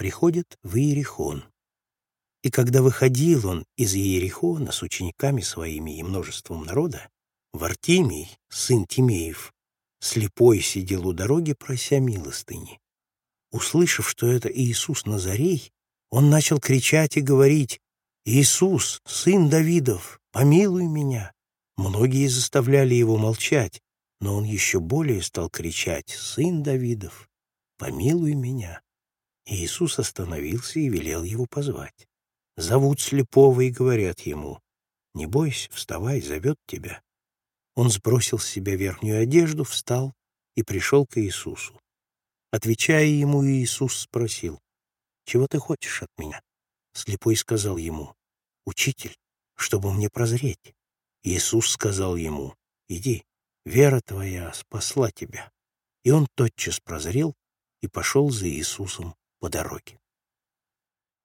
приходит в Иерихон. И когда выходил он из Иерихона с учениками своими и множеством народа, Вартимий, сын Тимеев, слепой сидел у дороги, прося милостыни. Услышав, что это Иисус Назарей, он начал кричать и говорить «Иисус, сын Давидов, помилуй меня!» Многие заставляли его молчать, но он еще более стал кричать «Сын Давидов, помилуй меня!» Иисус остановился и велел его позвать. Зовут слепого и говорят ему, «Не бойся, вставай, зовет тебя». Он сбросил с себя верхнюю одежду, встал и пришел к Иисусу. Отвечая ему, Иисус спросил, «Чего ты хочешь от меня?» Слепой сказал ему, «Учитель, чтобы мне прозреть». Иисус сказал ему, «Иди, вера твоя спасла тебя». И он тотчас прозрел и пошел за Иисусом по дороге.